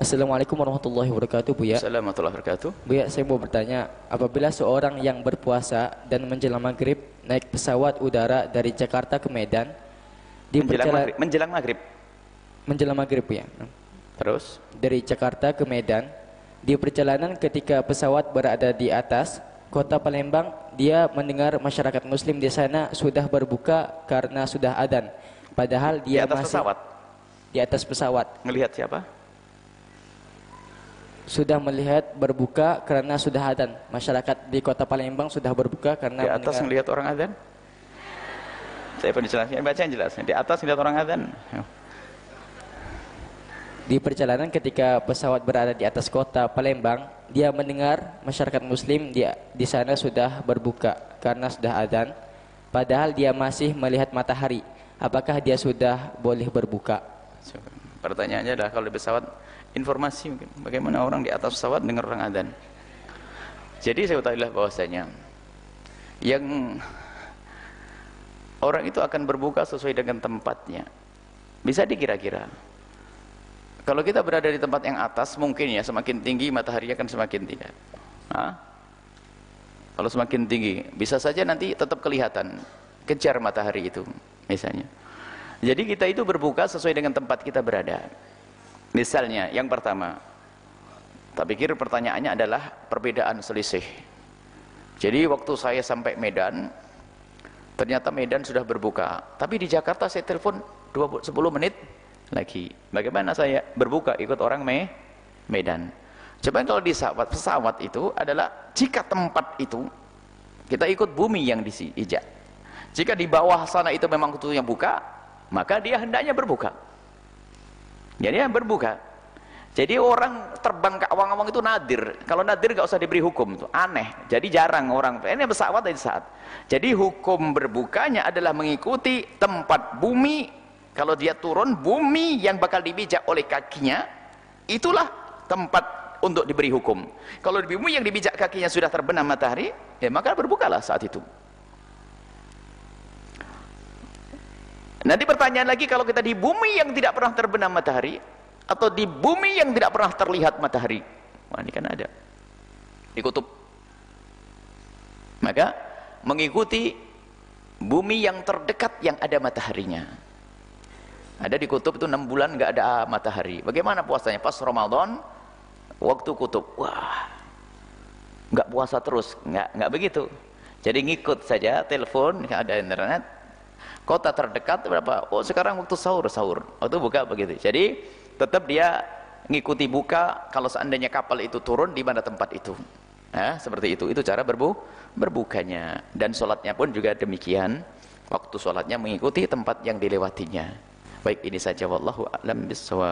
Assalamualaikum warahmatullahi wabarakatuh Bu ya. Assalamualaikum warahmatullahi wabarakatuh. Bu ya, saya mau bertanya, apabila seorang yang berpuasa dan menjelang maghrib naik pesawat udara dari Jakarta ke Medan, di Menjelang perjala- maghrib, menjelang maghrib. menjelang maghrib ya, Terus dari Jakarta ke Medan, di perjalanan ketika pesawat berada di atas kota Palembang, dia mendengar masyarakat Muslim di sana sudah berbuka karena sudah adan, padahal di dia atas masih pesawat di atas pesawat. ngelihat siapa? Sudah melihat berbuka karena sudah adan. Masyarakat di kota Palembang sudah berbuka karena Di atas mendengar- ngelihat orang adzan? Saya pun jelaskan, baca yang jelas. Di atas ngelihat orang adzan. di perjalanan ketika pesawat berada di atas kota Palembang, dia mendengar masyarakat muslim di di sana sudah berbuka karena sudah adan. Padahal dia masih melihat matahari. Apakah dia sudah boleh berbuka? Pertanyaannya adalah kalau di pesawat informasi mungkin bagaimana orang di atas pesawat dengar orang adzan. Jadi saya ketahuilah bahwasanya yang orang itu akan berbuka sesuai dengan tempatnya. Bisa dikira-kira. Kalau kita berada di tempat yang atas mungkin ya semakin tinggi matahari akan semakin tidak. Hah? Kalau semakin tinggi bisa saja nanti tetap kelihatan kejar matahari itu misalnya. Jadi kita itu berbuka sesuai dengan tempat kita berada. Misalnya yang pertama, tak pikir pertanyaannya adalah perbedaan selisih. Jadi waktu saya sampai Medan, ternyata Medan sudah berbuka. Tapi di Jakarta saya telepon 20, 10 menit lagi. Bagaimana saya berbuka ikut orang Me Medan? Coba kalau di pesawat, pesawat itu adalah jika tempat itu kita ikut bumi yang diijak. Jika di bawah sana itu memang yang buka, maka dia hendaknya berbuka. Jadi ya berbuka. Jadi orang terbang ke awang-awang itu nadir. Kalau nadir gak usah diberi hukum itu aneh. Jadi jarang orang. Ini pesawat dari saat. Jadi hukum berbukanya adalah mengikuti tempat bumi. Kalau dia turun bumi yang bakal dibijak oleh kakinya, itulah tempat untuk diberi hukum. Kalau di bumi yang dibijak kakinya sudah terbenam matahari, ya maka berbukalah saat itu. Nanti pertanyaan lagi kalau kita di bumi yang tidak pernah terbenam matahari atau di bumi yang tidak pernah terlihat matahari. Wah, ini kan ada. Di kutub. Maka mengikuti bumi yang terdekat yang ada mataharinya. Ada di kutub itu 6 bulan nggak ada matahari. Bagaimana puasanya? Pas Ramadan waktu kutub. Wah. nggak puasa terus, nggak nggak begitu. Jadi ngikut saja telepon, ada internet, kota terdekat berapa? Oh sekarang waktu sahur sahur, waktu buka begitu. Jadi tetap dia ngikuti buka. Kalau seandainya kapal itu turun di mana tempat itu, nah, seperti itu. Itu cara berbu berbukanya dan sholatnya pun juga demikian. Waktu sholatnya mengikuti tempat yang dilewatinya. Baik ini saja wallahu a'lam bishawab.